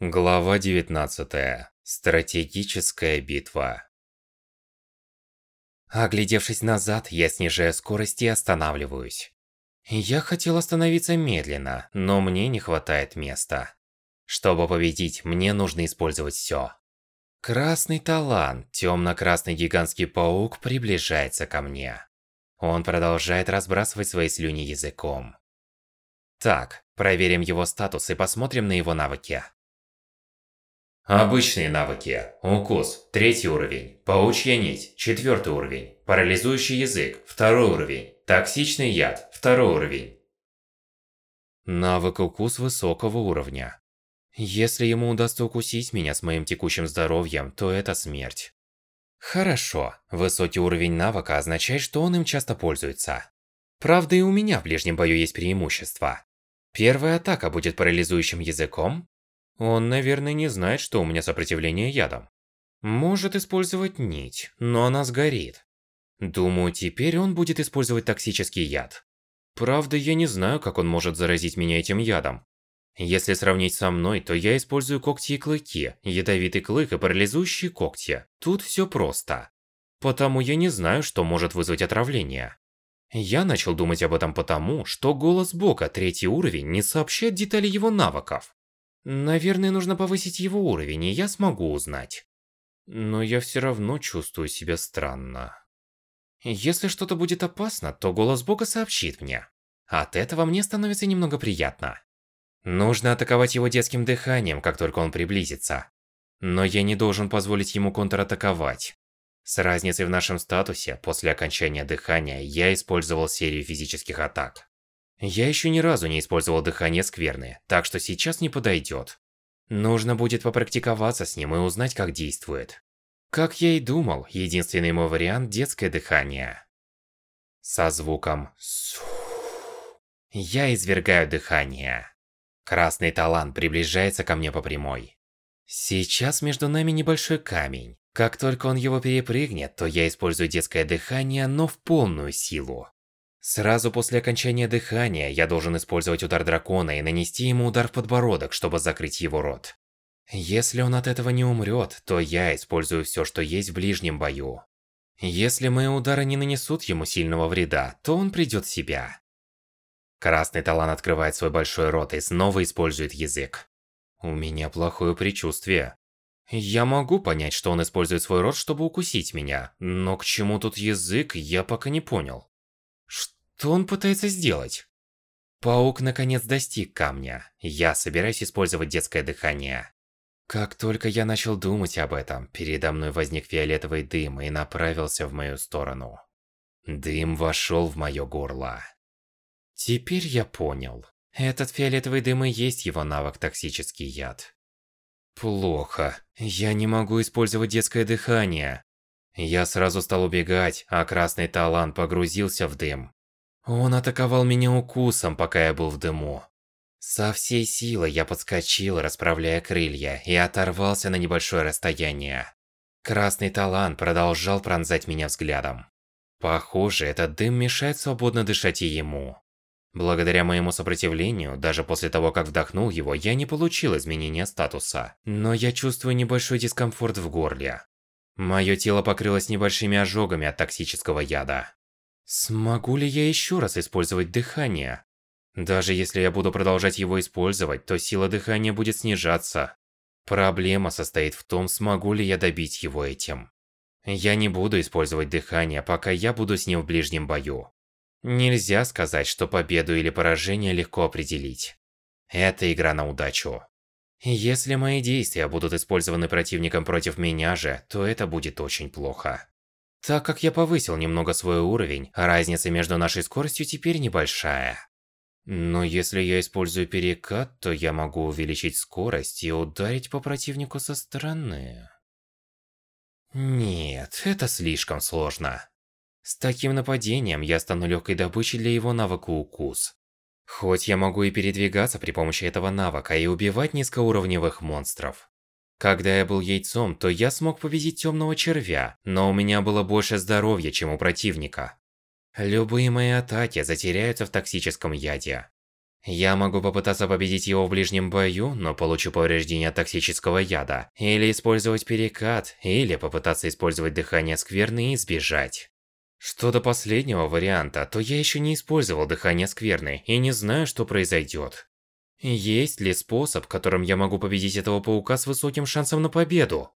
Глава 19. Стратегическая битва. Оглядевшись назад, я снижаю скорость и останавливаюсь. Я хотел остановиться медленно, но мне не хватает места. Чтобы победить, мне нужно использовать все. Красный талант, темно-красный гигантский паук приближается ко мне. Он продолжает разбрасывать свои слюни языком. Так, проверим его статус и посмотрим на его навыки. Обычные навыки. Укус – третий уровень. Паучья нить – четвертый уровень. Парализующий язык – второй уровень. Токсичный яд – второй уровень. Навык укус высокого уровня. Если ему удастся укусить меня с моим текущим здоровьем, то это смерть. Хорошо, высокий уровень навыка означает, что он им часто пользуется. Правда, и у меня в ближнем бою есть преимущество. Первая атака будет парализующим языком, он, наверное, не знает, что у меня сопротивление ядом. Может использовать нить, но она сгорит. Думаю, теперь он будет использовать токсический яд. Правда, я не знаю, как он может заразить меня этим ядом. Если сравнить со мной, то я использую когти и клыки, ядовитый клык и парализующие когти. Тут все просто. Потому я не знаю, что может вызвать отравление. Я начал думать об этом потому, что голос Бога третий уровень не сообщает детали его навыков. Наверное, нужно повысить его уровень, и я смогу узнать. Но я все равно чувствую себя странно. Если что-то будет опасно, то голос бога сообщит мне. От этого мне становится немного приятно. Нужно атаковать его детским дыханием, как только он приблизится. Но я не должен позволить ему контратаковать. С разницей в нашем статусе, после окончания дыхания, я использовал серию физических атак. Я еще ни разу не использовал дыхание скверны, так что сейчас не подойдет. Нужно будет попрактиковаться с ним и узнать, как действует. Как я и думал, единственный мой вариант – детское дыхание. Со звуком «су». Я извергаю дыхание. Красный талант приближается ко мне по прямой. Сейчас между нами небольшой камень. Как только он его перепрыгнет, то я использую детское дыхание, но в полную силу. Сразу после окончания дыхания я должен использовать удар дракона и нанести ему удар в подбородок, чтобы закрыть его рот. Если он от этого не умрет, то я использую все, что есть в ближнем бою. Если мои удары не нанесут ему сильного вреда, то он придет в себя. Красный талант открывает свой большой рот и снова использует язык. У меня плохое предчувствие. Я могу понять, что он использует свой рот, чтобы укусить меня, но к чему тут язык, я пока не понял. Что он пытается сделать? Паук наконец достиг камня. Я собираюсь использовать детское дыхание. Как только я начал думать об этом, передо мной возник фиолетовый дым и направился в мою сторону. Дым вошел в мое горло. Теперь я понял. Этот фиолетовый дым и есть его навык токсический яд. Плохо. Я не могу использовать детское дыхание. Я сразу стал убегать, а красный талант погрузился в дым. Он атаковал меня укусом, пока я был в дыму. Со всей силы я подскочил, расправляя крылья, и оторвался на небольшое расстояние. Красный талант продолжал пронзать меня взглядом. Похоже, этот дым мешает свободно дышать и ему. Благодаря моему сопротивлению, даже после того, как вдохнул его, я не получил изменения статуса. Но я чувствую небольшой дискомфорт в горле. Мое тело покрылось небольшими ожогами от токсического яда. Смогу ли я еще раз использовать дыхание? Даже если я буду продолжать его использовать, то сила дыхания будет снижаться. Проблема состоит в том, смогу ли я добить его этим. Я не буду использовать дыхание, пока я буду с ним в ближнем бою. Нельзя сказать, что победу или поражение легко определить. Это игра на удачу. Если мои действия будут использованы противником против меня же, то это будет очень плохо. Так как я повысил немного свой уровень, разница между нашей скоростью теперь небольшая. Но если я использую перекат, то я могу увеличить скорость и ударить по противнику со стороны. Нет, это слишком сложно. С таким нападением я стану легкой добычей для его навыка укус. Хоть я могу и передвигаться при помощи этого навыка и убивать низкоуровневых монстров. Когда я был яйцом, то я смог победить темного червя, но у меня было больше здоровья, чем у противника. Любые мои атаки затеряются в токсическом яде. Я могу попытаться победить его в ближнем бою, но получу повреждение от токсического яда. Или использовать перекат, или попытаться использовать дыхание скверны и сбежать. Что до последнего варианта, то я еще не использовал дыхание скверны и не знаю, что произойдет. Есть ли способ, которым я могу победить этого паука с высоким шансом на победу?